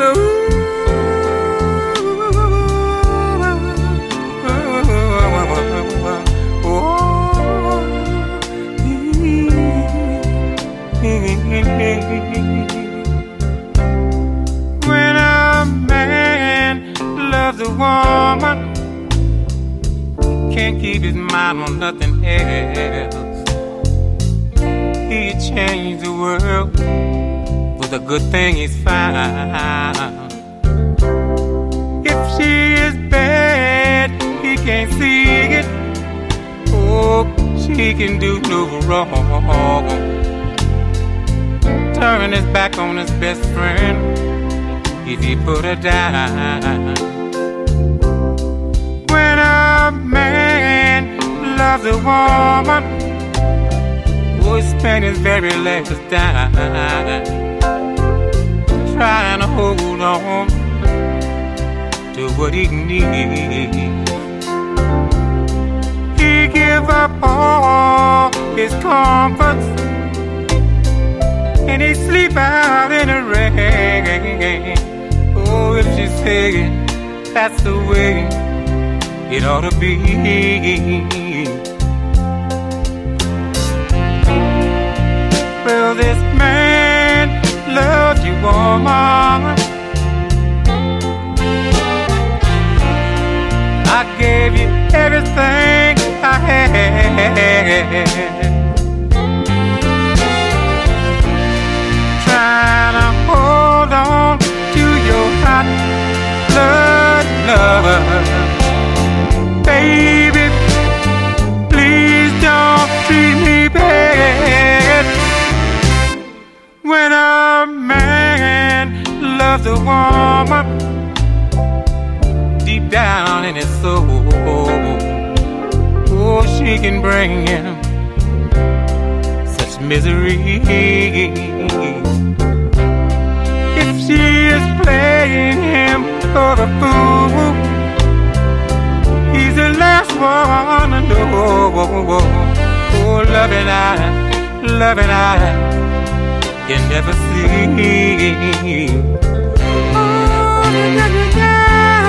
When a man loves a woman, can't keep his mind on nothing else. He changed the world the good thing he's found. If she is bad, he can't see it. Oh, she can do no wrong. Turn his back on his best friend if he put her down. When a man loves a woman, he spend his very last dime trying to hold on to what he needs. He give up all his comforts and he sleep out in the rain. Oh, if she's saying that's the way it ought to be. Woman. I gave you everything I had. A deep down in his soul, oh, she can bring him such misery. If she is playing him for a fool, he's the last one to know. Oh, loving I, loving I can never see. 团长团长